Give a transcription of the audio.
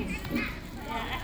Yeah.